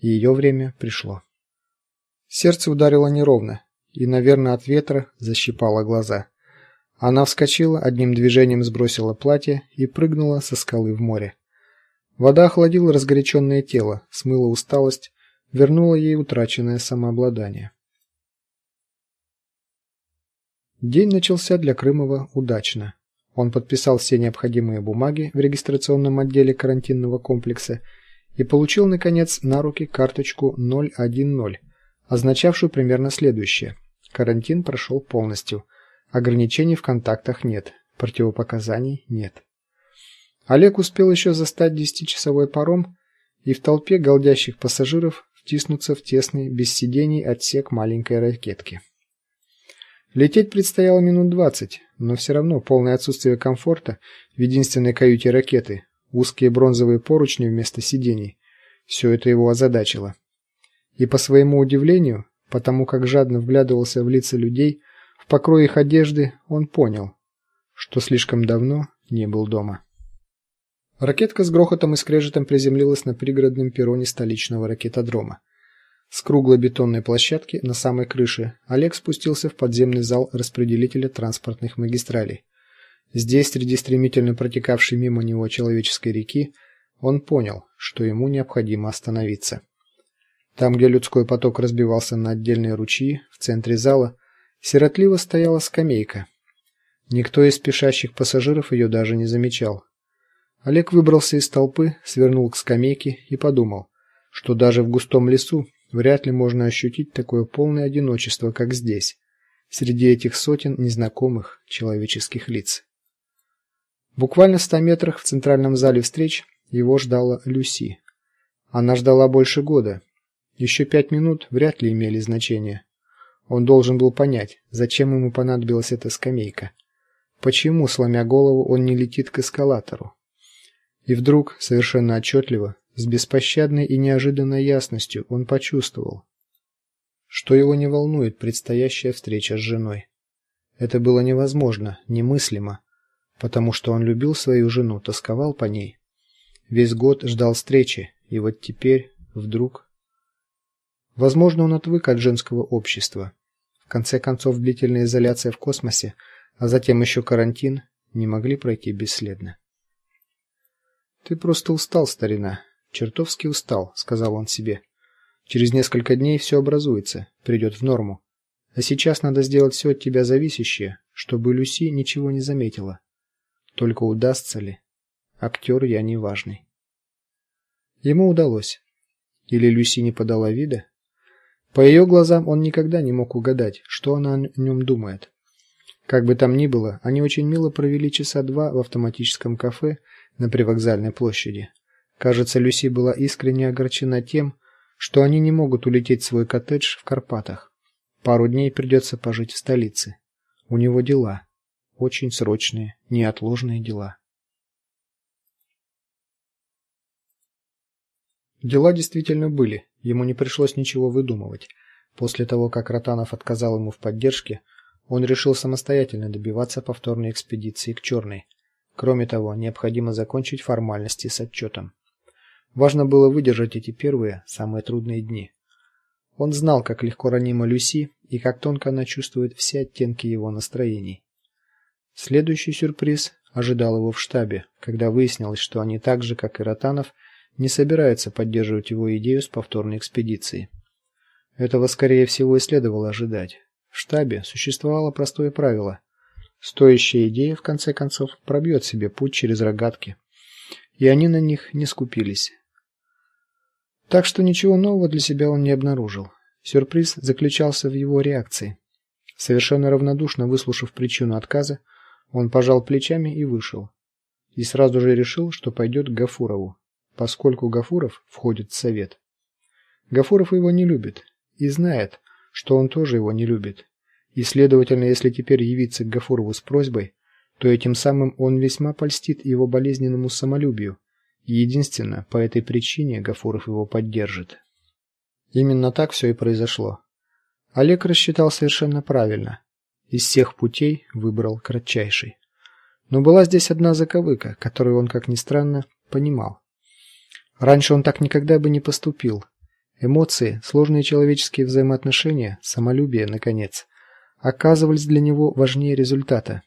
ее время пришло. Сердце ударило неровно, и, наверное, от ветра защипало глаза. Она вскочила, одним движением сбросила платье и прыгнула со скалы в море. Вода охладила разгоряченное тело, смыла усталость, вернула ей утраченное самообладание. День начался для Крымова удачно. Он подписал все необходимые бумаги в регистрационном отделе карантинного комплекса и получил наконец на руки карточку 010, означавшую примерно следующее: карантин прошел полностью. Ограничений в контактах нет, противопоказаний нет. Олег успел еще застать десятичасовой паром и в толпе голдящих пассажиров втиснуться в тесный без сидений отсек маленькой ракетки. Лететь предстояло минут двадцать, но все равно полное отсутствие комфорта в единственной каюте ракеты, узкие бронзовые поручни вместо сидений все это его озадачило. И по своему удивлению, потому как жадно вглядывался в лица людей, в покрой их одежды, он понял, что слишком давно не был дома. Ракетка с грохотом и скрежетом приземлилась на пригородном перроне столичного ракетодрома. С круглой бетонной площадки на самой крыше Олег спустился в подземный зал распределителя транспортных магистралей. Здесь, среди стремительно протекавшей мимо него человеческой реки, он понял, что ему необходимо остановиться. Там, где людской поток разбивался на отдельные ручьи, в центре зала сиротливо стояла скамейка. Никто из спешащих пассажиров ее даже не замечал. Олег выбрался из толпы, свернул к скамейке и подумал, что даже в густом лесу вряд ли можно ощутить такое полное одиночество, как здесь, среди этих сотен незнакомых человеческих лиц. Буквально в ста метрах в центральном зале встреч его ждала Люси. Она ждала больше года. Еще пять минут вряд ли имели значение. Он должен был понять, зачем ему понадобилась эта скамейка. Почему, сломя голову, он не летит к эскалатору? И вдруг, совершенно отчетливо, с беспощадной и неожиданной ясностью, он почувствовал, что его не волнует предстоящая встреча с женой. Это было невозможно, немыслимо, потому что он любил свою жену, тосковал по ней. Весь год ждал встречи, и вот теперь вдруг Возможно, он отвык от женского общества. В конце концов, длительная изоляция в космосе, а затем еще карантин не могли пройти бесследно. Ты просто устал, старина, чертовски устал, сказал он себе. Через несколько дней все образуется, придет в норму. А сейчас надо сделать все от тебя зависящее, чтобы Люси ничего не заметила. Только удастся ли? Актер я не важный. Ему удалось. Или Люси не подала вида? По ее глазам он никогда не мог угадать, что она о нем думает. Как бы там ни было, они очень мило провели часа два в автоматическом кафе на привокзальной площади. Кажется, Люси была искренне огорчена тем, что они не могут улететь в свой коттедж в Карпатах. Пару дней придется пожить в столице. У него дела, очень срочные, неотложные дела. Дела действительно были, ему не пришлось ничего выдумывать. После того, как Ротанов отказал ему в поддержке, он решил самостоятельно добиваться повторной экспедиции к Черной. Кроме того, необходимо закончить формальности с отчетом. Важно было выдержать эти первые, самые трудные дни. Он знал, как легко ранима Люси и как тонко она чувствует все оттенки его настроений. Следующий сюрприз ожидал его в штабе, когда выяснилось, что они так же, как и Ротанов, не собираются поддерживать его идею с повторной экспедицией. Этого скорее всего и следовало ожидать. В штабе существовало простое правило: стоящая идея в конце концов пробьет себе путь через рогатки, и они на них не скупились. Так что ничего нового для себя он не обнаружил. Сюрприз заключался в его реакции. Совершенно равнодушно выслушав причину отказа, он пожал плечами и вышел. И сразу же решил, что пойдет к Гафурову поскольку Гафуров входит в совет. Гафуров его не любит и знает, что он тоже его не любит. И следовательно, если теперь явиться к Гафурову с просьбой, то этим самым он весьма польстит его болезненному самолюбию. И единственно по этой причине Гафуров его поддержит. Именно так все и произошло. Олег рассчитал совершенно правильно. Из всех путей выбрал кратчайший. Но была здесь одна заковыка, которую он, как ни странно, понимал. Раньше он так никогда бы не поступил. Эмоции, сложные человеческие взаимоотношения, самолюбие, наконец, оказывались для него важнее результата.